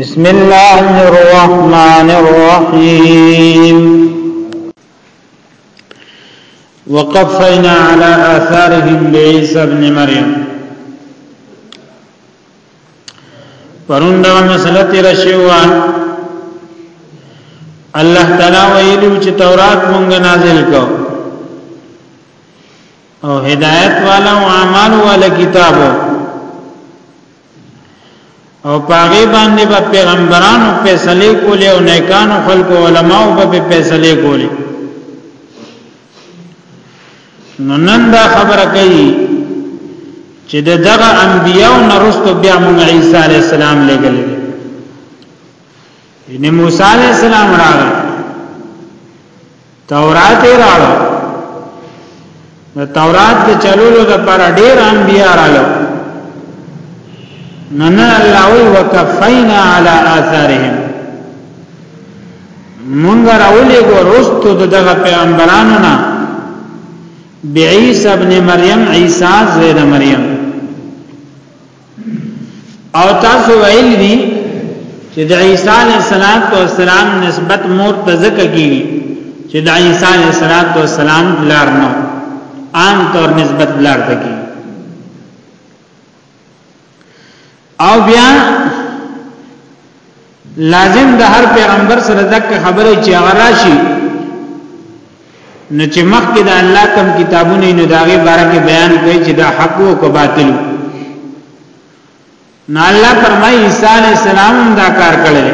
بسم الله الرحمن الرحيم وقفينا على آثارهم بعيسى ابن مريم پروندا مسله تیر شوه الله تعالی ویلو چې تورات مونږ نازل کو او هدایت والا او اعمال والا کتابو او پاغي باندې به پیغمبرانو فیصله کولې او نیکانو خلق علماو به فیصله کولې نو نن دا خبره کوي چې د دغه انبیانو نرستو بیا موږ عیسی علی السلام لګل یعنی موسی علی السلام راغی تورات یې راړو د تورات د چلولو د پر ډیر انبیا راړو نن الله وی وکفینا علی آثارهم مونږ راولې ګو رستو دغه پیغمبرانو نه بعیسی ابن مریم عیسی زید مریم او تاسو ویل دي چې د عیسی علیه السلام نسبت مور ته ځکه کیږي چې د عیسی علیه السلام لار نه عام طور نسبت لار ته کیږي او بیا لازم د هر پیغمبر سره دک خبره چې هغه راشي نو چې مخکې د الله کم کتابونه نو داغه باره کې بیان کوي چې دا حق او کو باطل نو الله فرمایي عیسی علی السلام دا کار کړل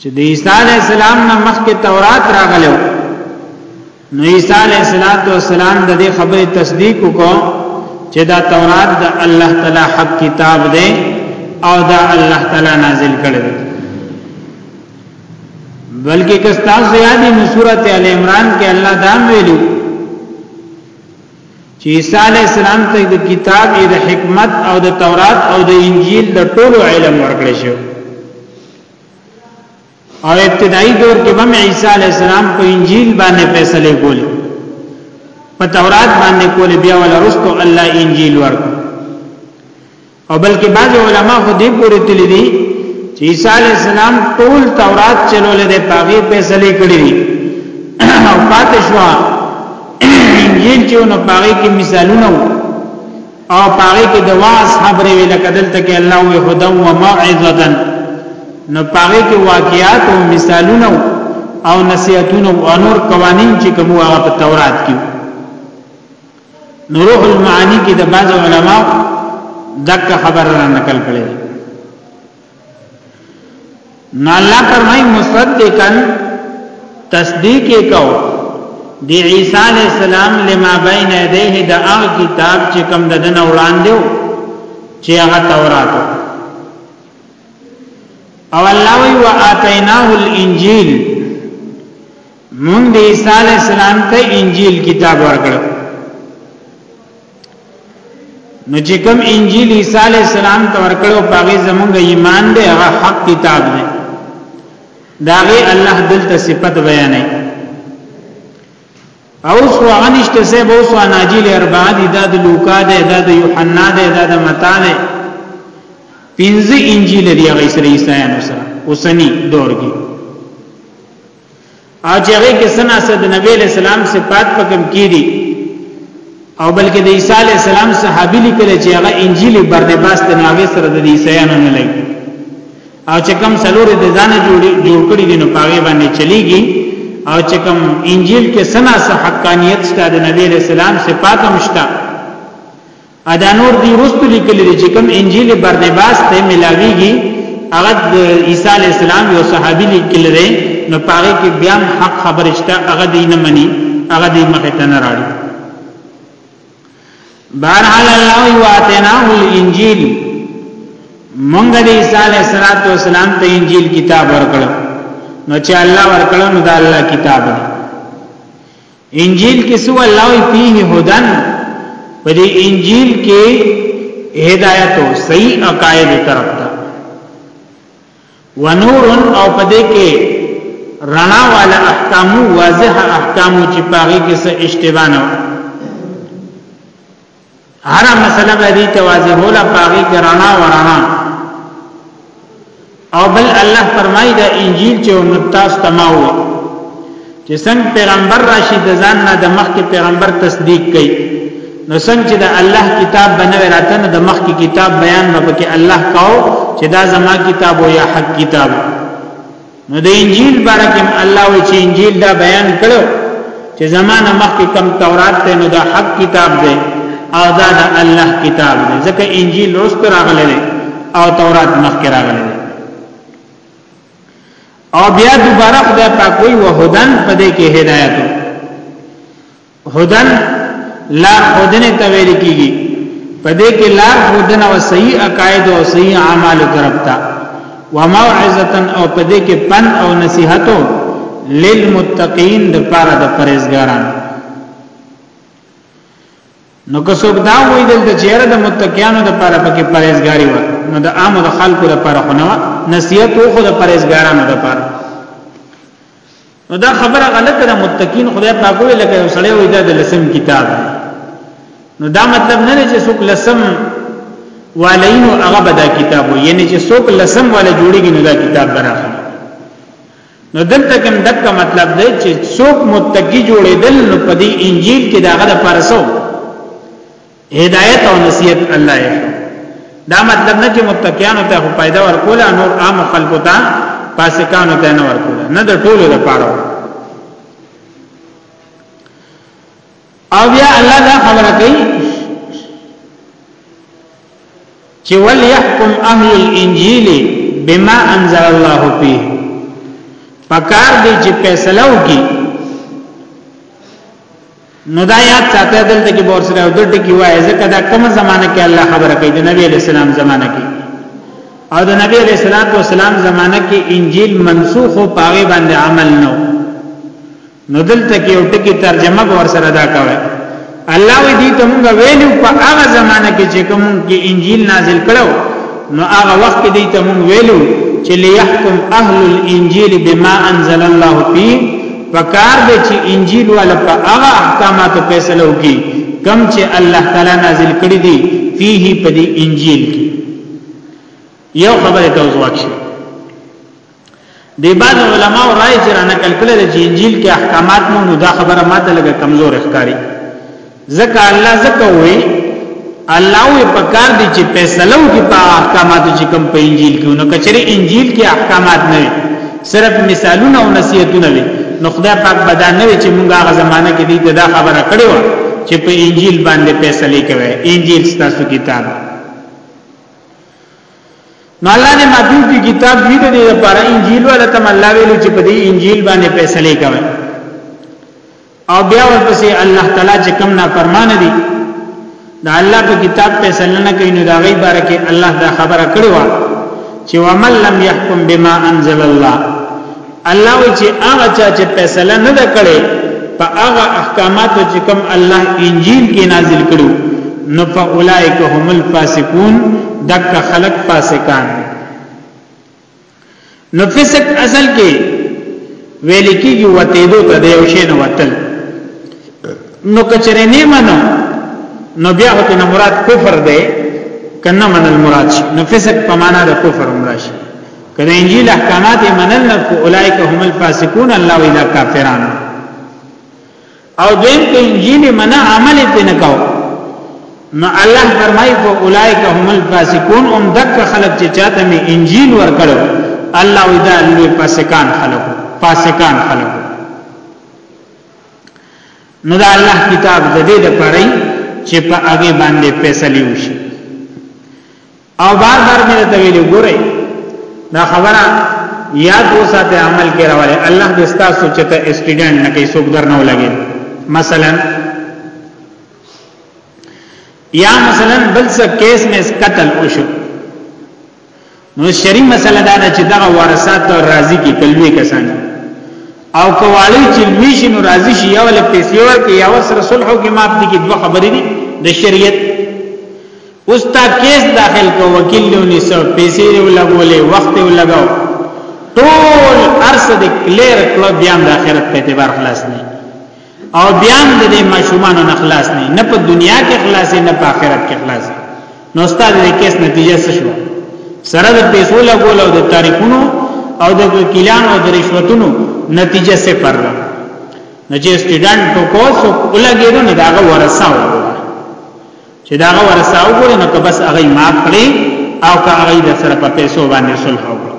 چې د عیسی علی السلام نه مخکې تورات راغلو نو عیسی علیه السلام د دې خبرې تصدیق وکړ چې دا تورات د الله تعالی حق کتاب دی او دا الله تعالی نازل کړی دی بلکې که تاسو یادې نو سورته ال عمران کې الله دا ویلو چې عیسی علیه السلام ته د کتاب د حکمت او د تورات او د انجیل د ټولو علم ورکړی شو او ابتدایي دور کې هم عیسی علی السلام په انجیل باندې فیصله کوله په تورات باندې کوله بیا ولرستو الله انجیل ورک او بلکې بعض علما خو دې پورې تللی دي چې عیسی علی السلام ټول تورات چلول دي پاغي فیصله کړې دي او پاتې شو انجیل چې نو پاغي کې مثالونه او پاره کې د واعظ خبرې ویل کدل ته کې الله وی هدا و موعظه نو پاره کې واقعات او مثالونه او نصيحتونه او نور قوانين چې کوم هغه په تورات کې نور المعانی کې د بعض علما دغه خبر را نقل کړي نو الله فرمای مصدقا تصدیق کو دی عیسی علی السلام لما بین یدیه د هغه کتاب چې کوم د دنه وړاندې چې هغه تورات او الله وی واتیناه الانجیل مون د عیسی علی السلام ته انجیل کتاب ورکړ نو چې کوم انجیل عیسی علی السلام ته ورکړو پاغه زمونږ ایمان دی هغه حق کتاب دی داغه الله دلته صفت بیانې او سو انشته سه بو سو اناجیل اربع دی دا د لوقا دی دا د یوحنا دی دا د متا دی پنځه انجیل دی هغه سره عیسایانو سره اوسنی دور کې او چې هغه کې سنا سره د نبی له سلام صفات پکم کیدی او بلکې د عیسی علی السلام صحابي لیکل چې هغه انجیل برنباس د ناغه سره د عیسایانو نه لګي او چې کوم سلور د ځان جوړي جوړ کړی دي نو پاغه باندې چلیږي او چې کوم انجیل کې سنا سره حقانیت شته د نبی له سلام صفات هم شته ادا نور دی رستو لیکلی دی چې کوم انجیل برنباس ته ملاویږي هغه د عیسی علی السلام یو صحابي لیکل دی نو پاره کې بیا حق خبر شته هغه دی نه مني هغه دی مخه ته نه راړي بهرحال الله واتینا الانجیل مونږ د عیسی علی السلام ته انجیل کتاب ورکړو نو چې الله ورکړو نو دا الله کتاب دی انجیل کې سو الله وی فيه هدن په دې انجیل کې هدایت او صحیح عقاید طرف ته ونور او په دې کې رڼا والا احکام واضح احکام چې پاغي کې څه اشتباه نه هر مسله به دې توازهولا پاغي کرانا ورانا او بل الله فرمایي دا انجیل چې متاس تماو چې څنګه پیغمبر راشي د ځان نه د مخکې پیغمبر تصدیق کړي نو څنګه چې د الله کتاب بنوي راته نو د مخکې کتاب بیان به کې الله کاو چې دا زما کتاب او یا حق کتاب نو د انجیل بارکه الله وی چې انجیل دا بیان کړو چې زمانه مخکې کم تورات ته نو دا حق کتاب دی او دا د الله کتاب دی ځکه انجیل وروسته راغلی دی او تورات مخکې راغلی دی او بیا دوباره خدای پاک وی وهدن پدې کې هدایت هدن لار خودنه ته ویل کیږي په دې کې لار خودنه او صحیح عقاید او صحیح اعمال طرف ته وموعظه او په دې کې پن او نصيحتو للمتقین د پاره د پرهیزګاران نو که څوک دا وایي د چیرې د متقینو د پاره پکې پرهیزګاری و نو د عامو د خلکو لپاره خو نه نصیحت خو د پرهیزګارانو لپاره نو دا خبره غلطه ده متقین خدای پاک وی لکه یو سړی وی دا د لسم کتاب نو دا مطلب نه چې څوک لسم والینو هغه بدا کتاب وی یعنی چې څوک لسم والا جوړیږي نو دا کتاب براخه نو دلته کوم دغه مطلب دی چې څوک متقی جوړېدل نو په دې انجیل کې داغه د پارسو هدایت او نصیحت الله یې دا مطلب نه چې متقینانو ته فائدہ ورکول نور عام خلکو ته فاسقانو ته نه ورکول نه د ټولو لپاره او بیا الله دا خبره کوي چې وليحكم اهل الانجيل بما انزل الله فيه پکار دی چې فیصله وکړي نو دا یاد ساته دلته کې بور سره د ټکی وای ځکه دا کوم زمانہ کې الله خبره کوي د نبی علی السلام زمانہ کې او د نبی علی السلام زمانہ کې انجیل منسوخ او پاغه باندې عمل نو نو دلته کې یو ټکی ترجمه بور سره دا کوي الله وی دي ته مونږ ویلو په هغه زمانہ کې چې کوم کې انجیل نازل کړو نو هغه وخت کې دي ته مونږ ویلو چې ليحكم اهل الانجيل بما انزل الله فيه پکار دی چې انجیل والا په هغه احکاماتو فیصله وکړي کم چې الله تعالی نازل کړی دی فيه په دې انجیل کې یو خبره ته وځوښ دی بعض علما او رائے چې را نقل کړل چې انجیل کې احکامات نو دا خبره ماته لګه کمزور ښکاری ځکه الله ځکه وی الله وی پکار دي چې فیصله وکړي په احکاماتو چې کوم په انجیل کې نو کچره انجیل کې احکامات نه وي صرف مثالونه او نصیحتونه وي نو خدای پاک بدا نه وي چې موږ هغه زمانہ کې دې دا خبره کړې و چې په انجیل باندې فیصله کوي انجیل ستاسو کتاب نو الله نے محبوب کی کتاب دی دے دے پر انجیل والا تم اللہ ویلو چې په دې انجیل باندې فیصله کوي او بیا ورپسې الله تعالی چې کم نه فرمان دي دا الله په کتاب فیصله نه کوي نو دا غي باره کې الله دا خبره کړې و چې ومن لم يحكم بما انزل الله الله وی چې هغه چا چې فیصله نه ده کړې په هغه احکاماتو چې کوم الله انجیل کې نازل کړو نو فاولائک هم الفاسقون دک خلق فاسقان نو فسق اصل کې ویل کېږي وتیدو ته دی او شی نه وتل نو کچره نه منو نو بیا هته نه مراد کفر دی کنه من المراد شي نو فسق په معنا د کفر مراد شي که د انجیل احکامات منل نه کو اولایک هم الفاسقون الله ویلا کافران او دین که انجیل منع عمل ته نه کو نو الله فرمای کو اولایک هم الفاسقون هم دک خلق چې چاته می انجیل ورکړو الله ودا لوی فاسقان خلق فاسقان خلق نو دا الله کتاب د دې لپاره چې په هغه باندې فیصله وشي او بار بار مې ته ویلي ګورئ دا خبره یاد وساته عمل کې راوړي الله دې ستاسو چې ته اسټوډنټ نه کې څوک درنه ولګي مثلا یا مثلا بل څه کیس مې قتل وشو نو شری مسله دا چې دغه ورثات او راضی کې کلوي کسان او کوالی چې لوی شي نو راضی شي یا ول پیسې ورکړي یا سره صلح او کې ماپ دي کې دوه خبرې دي د شریعت اوس تا کیس داخل کو وکیل له نیسو پیسې ولګولې وخت ولګاو ټول ارس دې کلیر کړو بیا د آخرت په اعتبار خلاص نه او بیا د ماشومان نه خلاص نه نه په دنیا کې خلاص نه په آخرت کې خلاص نو استاد دې کیس نتیجه څه شو سره د پیسو لګول او د تاریخونو او د وکیلان او د رشوتونو نتیجه څه پر نو چې سټډنټ کو سو ولګیدو نه داغه ورثه وو چې دا هغه ورثه وګوري نو که بس هغه یې معاف کړي او که هغه یې سره په پیسو باندې صلح وکړي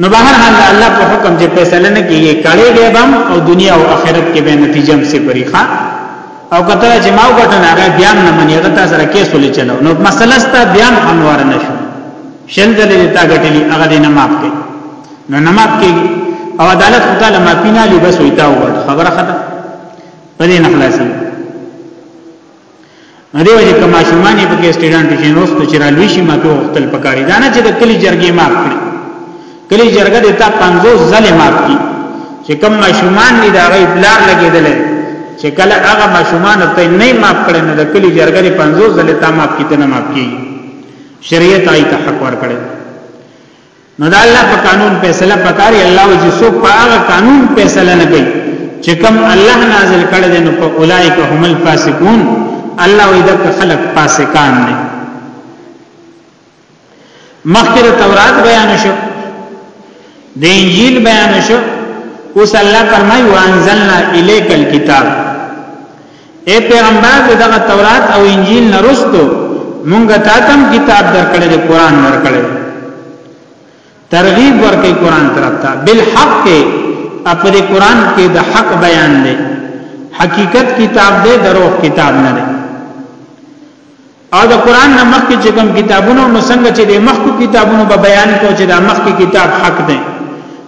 نو بهر حال الله په حکم چې فیصله نه کیږي کړي به بم او دنیا او آخرت کې به نتیجه هم سي پریخه او کته چې ما وګټن هغه بیا نه مني هغه تاسو سره کیس ولې چلو نو مسله ستا بیا انوار نشو شل دلې تا غټلې هغه دې نه معاف کړي نو نه معاف کړي او عدالت خدای له معافي نه لې بس وي تا وګټ خبره خدای په دې نخلاصي هدي وجه کما شماني په کې سټډنټ چې نو ست چې را لوي شي ما په وختل پکاري دا نه چې د کلی جرګې ماف کړي کلی جرګه د تا 50 ځله ماف کړي چې کم ماشومان دي دا غي بلار لګیدل چې کله هغه ماشومان ته نه ماف کړي نو د کلی جرګه د 50 ځله تا ماف کړي ته نه ماف کړي شریعت آی ته حق ور کړي نو دا الله په قانون فیصله پکاري الله او چې څوک په هغه قانون فیصله نه کوي چې کوم الله نازل کړی دی نو په اولایک هم الفاسقون الله وی دک خلق فاسقان دي مخکې تورات بیان شو د انجیل بیان شو اوس الله فرمایي وانزلنا الیک الكتاب اے پیغمبر دغه تورات او انجیل نرستو مونږه تاتم کتاب درکړې د قران درکړې ترغیب ورکې قران طرف ته بالحق کې اپ دې قران کې د حق بیان دی حقیقت کتاب دې دروغ کتاب نه دی او د قران نه مخکې چې کوم کتابونو نو څنګه چې د مخکو کتابونو په بیان کو چې دا مخکې کتاب حق دی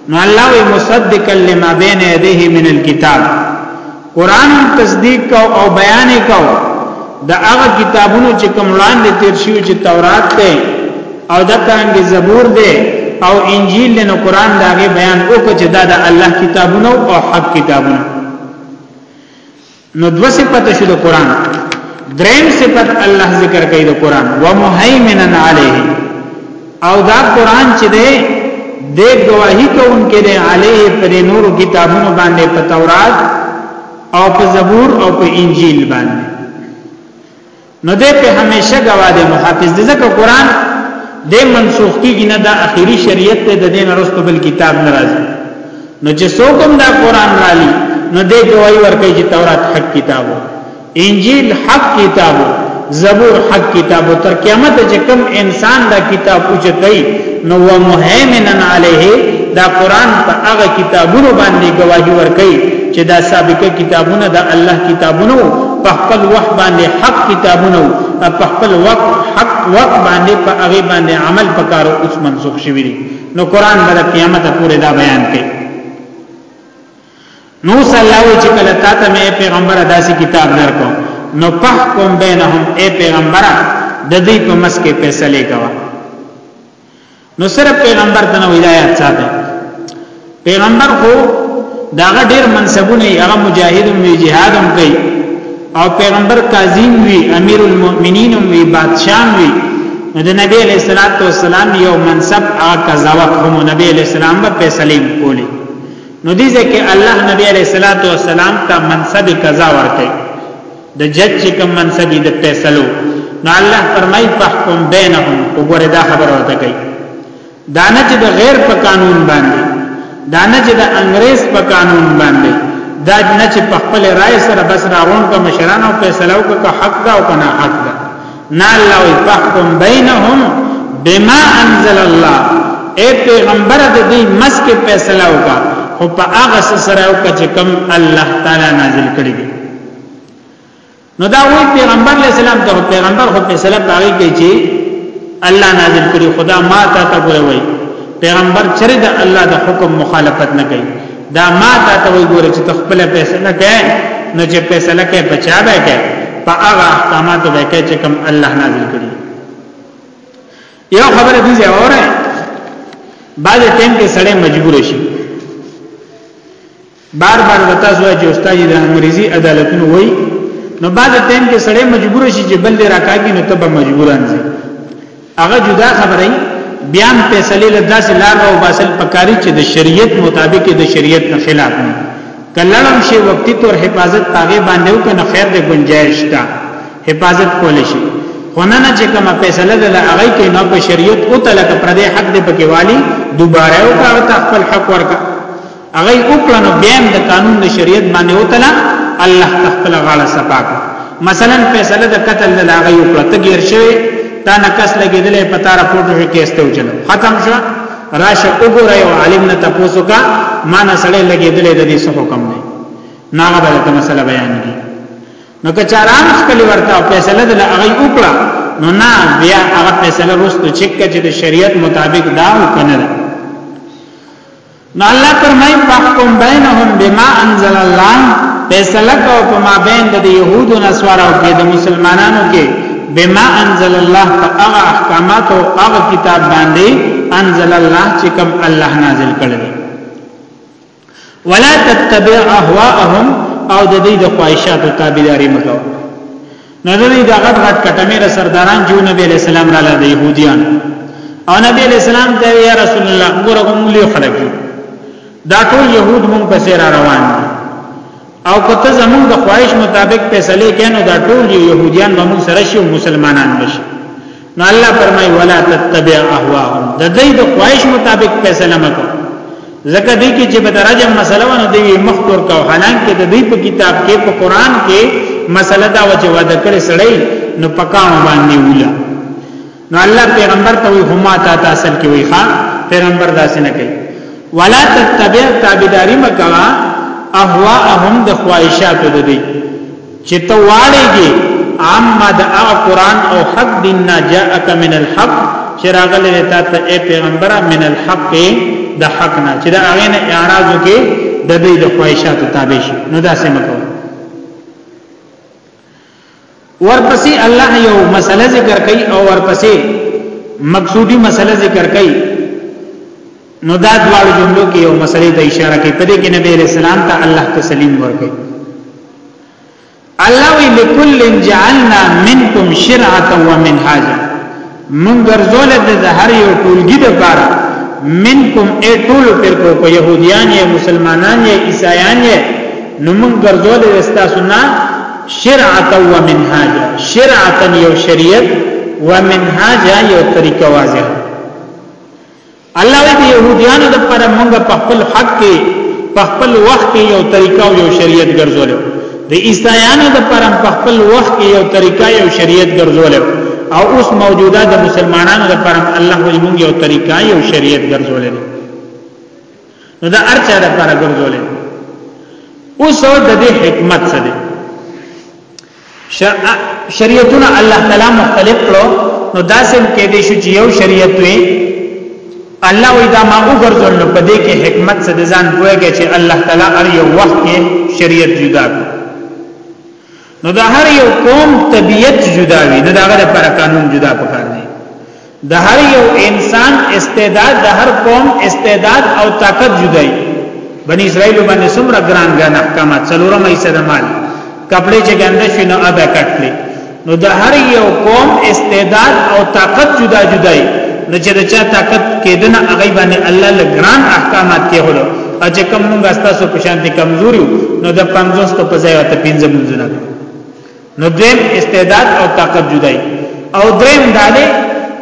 نو الله وی مصدق لما بین یدیه من الكتاب قران تصدیق کو او بیان کو دا هغه کتابونو چې کوم وړاندې تیر شوی چې تورات دی او دا څنګه زبور دی او انجیل له نو قران داغه بیان وکړي چې دا د الله کتابونو او حق کتابونو نو دو صفت شو د قران دریم صفت الله ذکر کوي د قران ومهیمنن علیه او دا قران چې دی د گواہی کوونکې دی علیه پر نور کتابونو باندې په تورات او په زبور او په انجیل باندې نو دې په همیشه گواده محافظ دې ځکه قران دې منسوخ کیږي نه د اخیری شریعت ته د دین رستو بل کتاب ناراضي نو چې څوک هم دا قران رالي نو دې گواہی ورکړي چې تورات حق کتابو انجیل حق کتابو زبور حق کتابو تر قیامت چې کوم انسان دا کتاب اوچتای نو و مهیمنن علیه دا قران په هغه کتابونو باندې گواہی ورکړي چې دا سابقه کتابونه د الله کتابونو په خپل وخت باندې حق کتابونه او په خپل وخت حق وخت باندې په هغه باندې عمل پکارو اوس منسوخ شوی دی نو قران به قیامت پورې دا بیان کوي نو صلی الله علیه چې کله تا ته مې پیغمبر داسې کتاب درکو نو پحکم بینهم اے پیغمبره د دې په مسکه فیصله کوه نو صرف پیغمبر ته نو هدایت ساته پیغمبر خو داغه ډیر منصبونه هغه مجاهد وی جهاد هم کوي او پیغمبر کاظم وی امیر المؤمنین وی بادشاہ وی نو د نبی علیہ الصلوۃ والسلام یو منصب هغه قضاوت هم نبی علیہ السلام په فیصله کولی نو دې ځکه الله نبی علیہ الصلوۃ والسلام ته منصب قضا ورکړي د جج چې کوم منصب د فیصلو نو الله فرمای فحکم بینهم وګوره دا خبره وته کوي دانه چې د غیر په قانون باندې دانه چې د انګريز په قانون باندې دا نه چې په خپل رائے سره بس راغون کا مشرانو فیصله وکړه که حق دا او که نه حق دا نه الله وي فحکم بینهم بما انزل الله اے پیغمبر د دې مسکه فیصله وکړه خو په هغه سره وکړه چې کوم الله تعالی نازل کړی دی نو دا وی پیغمبر علیہ السلام ته پیغمبر خو په سلام پاره کوي چې الله نازل کړي خدا ما ته ته ګوره وی پیغمبر چرې د الله د حکم مخالفت نه کوي دا ما ته ته وی ګوره چې خپل فیصله کوي نو چې فیصله کوي بچا به کوي په هغه احکامات به کوي چې کوم الله نازل کړي یو خبره دي ځای اوره بعد ټیم کې سړی مجبور شي بار بار وتا زوی چې استاد د انګریزي عدالتونو وای نو بعد ټیم کې سړی مجبور شي چې بل راکاږي نو ته به مجبوران شي هغه جدا خبره بیا فیصله له داسې لار او باسل پکاري چې د شریعت مطابق د شریعت نه خلاف نه کلړم شي وقتی تور حفاظت پاګې باندې او کنه خیر دې گنجائش تا حفاظت کول شي خوننه چې کومه فیصله ده هغه کې نو په شریعت او تلک پر دې حق دې پکې والی دوباره او کا خپل حق ورکړه هغه وکړه نو بیا د قانون د شریعت باندې وتله الله تخپل غاړه سپاک مثلا فیصله د قتل د لاغه یو کړه تغیر شوی تا نکاس لګیدلې پتا راپورټ شو کېسته وچل ختم شو راشه وګوره یو عالم نه تاسو کا مان سره لګیدلې د دې څه حکم دی ناغه به ته مسله بیان کی نو که چاران خپل ورته فیصله د لاغه یو کړه نو نه بیا هغه فیصله روستو چک چې د شریعت مطابق دا وکنه نو الله فرمای فحکم بینهم بما انزل الله فیصله کو په ما بین د یهودو نسوارو کې د مسلمانانو کې بما انزل الله فاغ احکامات او اغ کتاب باندې انزل الله چې کوم الله نازل کړل ولا تتبع اهواهم او د دې د خواهشاتو تابعداري مکو نو د دې دغه غټ کټمې را سرداران جو نبی علیہ السلام را لاله يهوديان او نبی علیہ السلام ته یا رسول الله ګوره کوم لوی خلک دا ټول يهود مونږ پسې را روان دي او کته زمون د خواهش مطابق فیصله کینو دا ټول يهوديان به مونږ سره شي او مسلمانان بشي نو الله فرمای ولا تتبع اهواهم د دې د خواهش مطابق فیصله مکو زکه دې کې چې به درجه مسله ونه دی مخکور کا حالانکه د دې په کتاب کې په قران کې مسله دا و چې وعده کړی سړی نو پکاو باندې ویلا نو الله پیغمبر ته وی هما تا تاسل کې وی ښا پیغمبر داسې نه کوي ولا تتبع تابعداري مکوا اهواهم د خواهشاتو د دې چې ته واړېږي عامه د هغه قران او حق دین نه جاءک من الحق چې راغلی دی تا ته ای پیغمبره من الحق د حق نه چې د هغه نه اعراض وکې د دې د خواهشاتو تابع شي نو دا څه مکو ورپسې الله یو مسله ذکر کوي او ورپسې مقصودی مسله ذکر کوي نو دا دوار جملو کې یو مسئلې ته اشاره کوي په دې کې نبی علیہ السلام ته الله تسلیم ورکړي الله وی لكل جعلنا منکم شرعه ومنهاجا من ګرځول د هر یو ټولګي د پاره منکم ای ټول پر کو کو يهوديان یا مسلمانان یا عیسایان یا نو من ګرځول د تاسو نه شرعه ومنهاجا شرعه یو شریعت ومنهاجا یو طریقه واضحه الله وی د يهوديانو د پر مونږ په خپل حق کې په خپل وخت کې یو طریقه او یو شریعت ګرځول د عیسایانو د پر په خپل وخت کې یو طریقه یو شریعت ګرځول او اوس موجوده د مسلمانانو د پر الله وی مونږ یو طریقه یو شریعت ګرځول نو دا ارچا د پر ګرځول اوس د دې حکمت څه دی شریعتونه الله تعالی مختلف کړو نو دا سم کې دي شو چې یو شریعت وي الله وی دا ما وګرځول نو په دې کې حکمت څه ځان کویږي چې الله تعالی هر یو وخت کې شریعت جدا کړ نو دا هر یو قوم طبیعت جدا وي نو دا غره پر قانون جدا پکار د هر یو انسان استعداد د هر قوم استعداد او طاقت جدای بنی اسرائیل باندې څومره ګران ګران احکامات څلورم ایسه د مال کپڑے چې ګنده شي نو ادا کټلې نو د هر یو قوم استعداد او طاقت جدا جدای نو چې د چا طاقت کېدنه هغه باندې الله لګران احکامات کې هلو او چې کوم موږ تاسو په شان دي کمزوري نو د 50 په ځای ته 15 منځونه نو دویم استعداد او طاقت جدای او دریم دا دی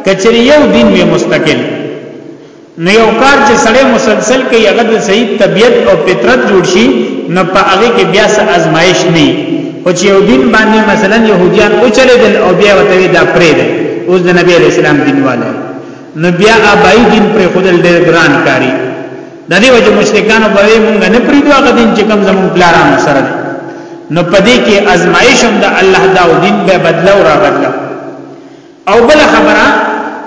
کچری یو دین وی مستقل نو یو کار چې سړی مسلسل کوي هغه د صحیح طبیعت او فطرت جوړ شي نو په هغه کې بیا څه آزمائش نه او چې یو دین باندې مثلا يهوديان او چلے دل او بیا وته دا پرې ده اوس د نبی اسلام دین والے نو بیا ابای دین پر خودل ډېر ګران کاری د دې وجه مشرکانو په وی مونږ نه پریدو هغه دین چې کوم زمون پلارانو سره دی نو پدې کې ازمایش هم د الله دا او دین به بدلو را بدلو او بل خبره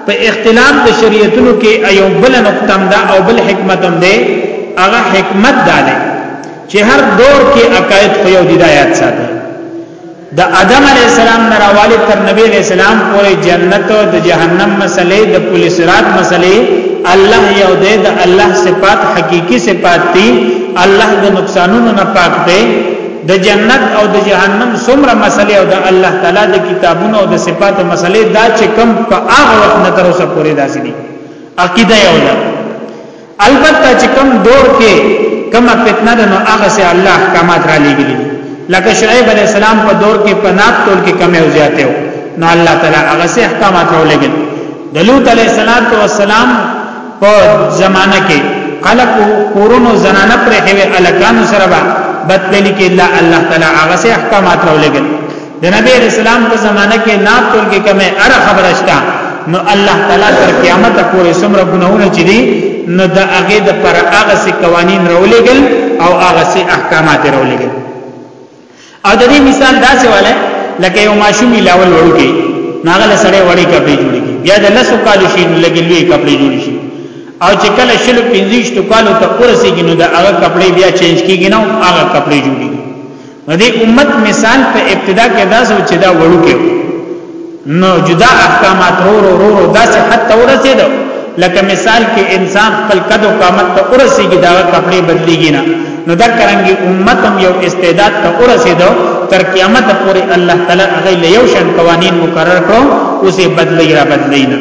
په اختلاف د شریعتونو کې ایو بل نقطه دا او بل حکمت هم دی هغه حکمت دا دی چې هر دور کې عقاید خو یو دی آیات ساتي د آدم علی السلام نه راواله تر نبی علی السلام پورې جنت او د جهنم مسلې د پولی صراط مسلې الله یو دی د الله صفات حقيقي صفات دي الله د نقصانونو نه پاک دی د جنت او د جهنم څومره مسلې او د الله تعالی د کتابونو او د صفاتو مسلې دا چې کم په هغه وخت نه تر اوسه پورې داسې دي عقیده یو ده البته چې کم دور کې کما فتنه ده نو هغه سه الله احکامات را لېږلي لکه شعیب علی السلام په دور کې پنات تول کې کم او زیاته و نو الله تعالی هغه سه احکامات را لېږل د لوط علی السلام په زمانہ کې خلق کورونو زنانه پرې هوي الکانو سره بدلی کې الله تعالی هغه سه احکامات را لېږل د نبی رسول الله په زمانه کې نه تول کې کومه اړه خبره شته نو الله تعالی تر قیامت پورې څومره ګناهونه چې دي نو د هغه د پر هغه سي قوانين رولېګل او هغه سي احکامات رولېګل او د دې مثال داسې ولا لکه یو ماشومي لاول وړوکی ناغله سړی وړي کپڑے جوړي بیا د لسو کالو شي لګي لوی کپڑے جوړي شي او چې کله شل پنځه کالو ته ورسیږي نو د هغه کپڑے بیا چینج کیږي نو هغه کپڑے جوړي نو دې امت مثال په ابتدا کې دا سو چې دا وړو کې نو جدا احکامات رو رو رو رو دا سه حتی ورسېدو لکه مثال کې انسان خپل قد او قامت ته ورسېږي دا کپڑے بدليږي نه نو دا کرانګي امت هم یو استعداد ته ورسېدو تر قیامت پورې الله تعالی هغه له یو شان قوانين مقرر کړو اوسه بدلی را بدلی نه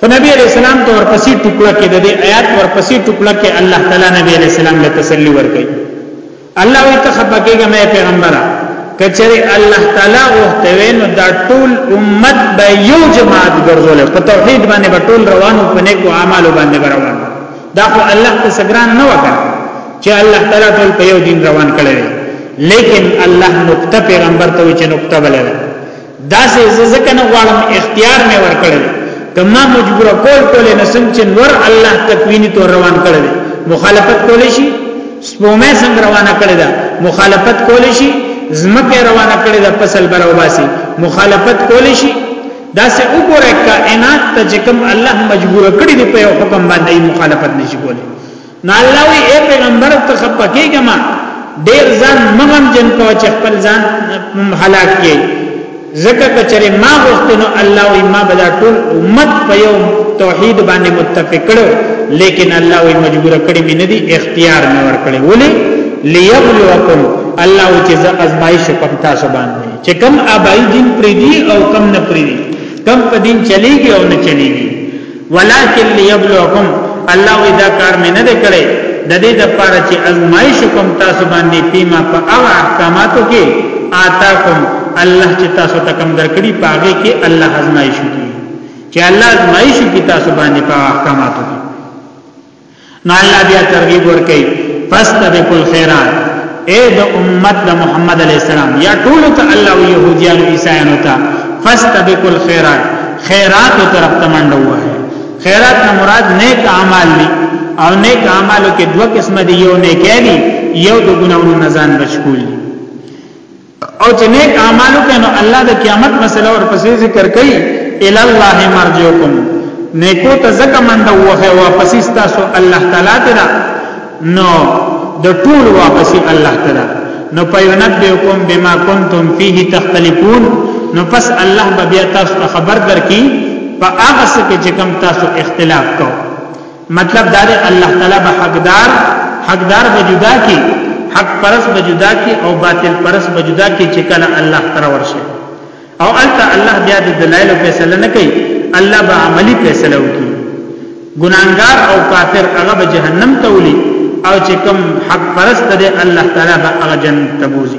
خو نبی علیہ السلام ته ورپسې ټوکړه کې د دې آیات ورپسې ټوکړه کې الله تعالی نبی علیہ السلام له تسلی ورکړي الله وی ته خپګېږه مې پیغمبره کچره الله تعالی وخت وینو دا ټول امت به یو جماعت ګرځول په توحید باندې به ټول روانو په نیکو اعمالو باندې روان دا خو الله ته سګران نه وکړ چې الله تعالی ټول په یو دین روان کړي لیکن الله نقطه پیغمبر ته چې نقطه بلل دا سه زکه نه غواړم اختیار مې ورکړل کما مجبور کول کول نه سم چې نور الله تکوینی تو روان کړل مخالفت کول شي سپومه سم روانه کړل دا مخالفت کول شي زمکه روانه کړل دا فصل برو باسي مخالفت کول شي دا سه وګوره کائنات ته چې کوم الله مجبور کړی دی په حکم باندې مخالفت نشي کولی نو الله وی اے پیغمبر ته خپکیږه ما ډیر ځان مغم جن کو چې خپل ځان هلاک کړي زکه کچره ما غوښتنو الله وی ما بدا ټول امت په یو توحید باندې متفق کړو لیکن الله وی مجبور کړی مې نه دی اختیار نه ور کړی ولی ليبلوکم الله او چې ازمایش کوم تاسو باندې چې کم ابای دین پریدي او کم نه پریدي کم په دین چلیږي او نه چلیږي ولکن ليبلوکم الله وی دا کار مې نه کړی د دې د پاره چې ازمایش کوم تاسو باندې پیما په هغه احکاماتو کې آتاکم الله چې تاسو ته کم درکړي پاګه کې الله ازمایش کوي چې الله ازمایش کوي تاسو باندې په احکاماتو کې نو الله بیا ترغیب ورکړي فاستبقوا الخيرات اے د امت د محمد علی السلام یا ټول ته الله او يهوديان او عیسایان ته فاستبقوا الخيرات خیرات طرف ته منډه وای خیرات نه مراد نیک اعمال دي او نیک اعمالو کې دوه قسم دي یو نیکه دي یو د ګناونو نه ځان بچول دي او چې نیک اعمال وکړو الله د قیامت مسله ورپسې ذکر کوي ال الله مرجوکم نیکو ته زکه مند وغه واپس تاسو الله تعالی ته نو د ټول واپس الله تعالی نو پينبئکم بما کنتم فيه تختلفون نو پس الله به بیا تاسو خبر درکې په هغه څه کې چې کوم تاسو اختلاف کوئ مطلب دا دی الله تعالی به حقدار حقدار به جدا کی حق پرس به جدا کی او باطل پرس به جدا کی چې کله الله تعالی ورشه او البته الله بیا د دلایل فیصله نه کوي الله به عملی فیصله وکي ګناګار او کافر هغه به جهنم ته ولي او چې کوم حق پرست دی الله تعالی به هغه جنت ته بوزي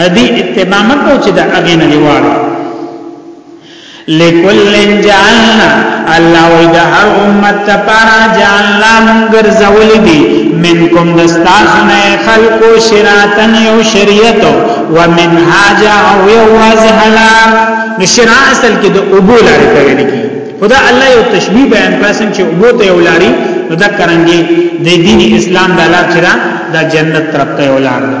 ندی اتباع مکو چې د هغه نه دی واړو لکلن جعلنا الله وی د هر امت لپاره جعلنا من ګرځول دي منکم دستاسونه خلق او شراتن او شریعت او من حاجه او یواز حلا نشرا اصل کې د ابو لارې ته ویل کی خدا الله یو تشبیه بیان قسم چې ابو ته ولاري نو دا کرانګي د دین اسلام د لار چې دا جنت طرف ته ولار ده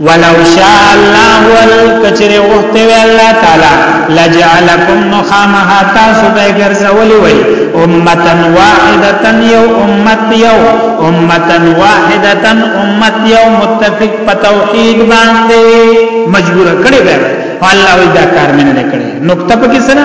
ولو شاء الله ول کچره وخت وی الله تعالی لجعلکم مخامه تاسو به ګرځولی وی امتن واحدتن یو امت یو امتن واحدتن امت یو متفق په توحید باندې مجبور کړي به الله وی دا کار مینه کړي نقطه په کې سره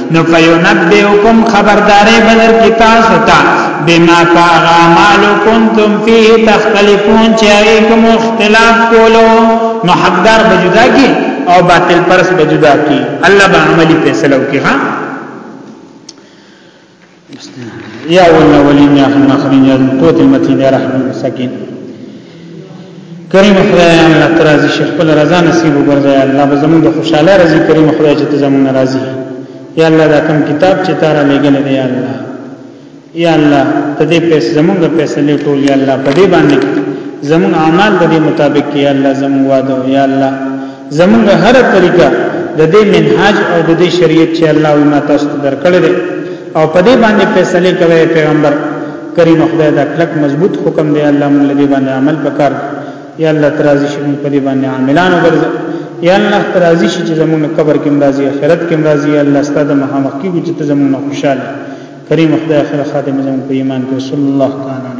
نو فینبئکم خبردارې بدر کی تاسو ته بما فاغا مالو کنتم فيه تختلفون چې هغه کوم اختلاف کولو نو حقدار به جدا کی او باطل پرس به جدا کی الله به عملی فیصله وکړي یا اول اولین یا اخر اخرین یا قوت المتین یا رحم المساکین کریم خدای الله ترازی شیخ پر رضا نصیب وګرځي الله به زموږ د خوشاله رضی کریم خدای چې زموږ ناراضي یا الله دا کم کتاب چې تار لګل دی یا الله یا الله ته دې پیس زموږ فیصله ټول یا الله په دې باندې زموږ اعمال د دې مطابق یا الله زموږ وعده یا الله زمونږ هر طریقه د دې منهاج او د دې شریعت چې الله وما تاسو درکړی دی او په دې باندې فیصله کوي پیغمبر کریم خدای دا کلک مضبوط حکم دی الله مونږ دې باندې عمل وکړ یا الله ترازی شي په دې باندې عاملانو ګرځي یا الله ترازی شي چې زمونږ قبر کې مرضی آخرت کې مرضی الله ستاسو مخامخ کې چې ته زمونږ خوشاله کریم خدای اخر خاتم زمونږ په ایمان کې صلی الله تعالی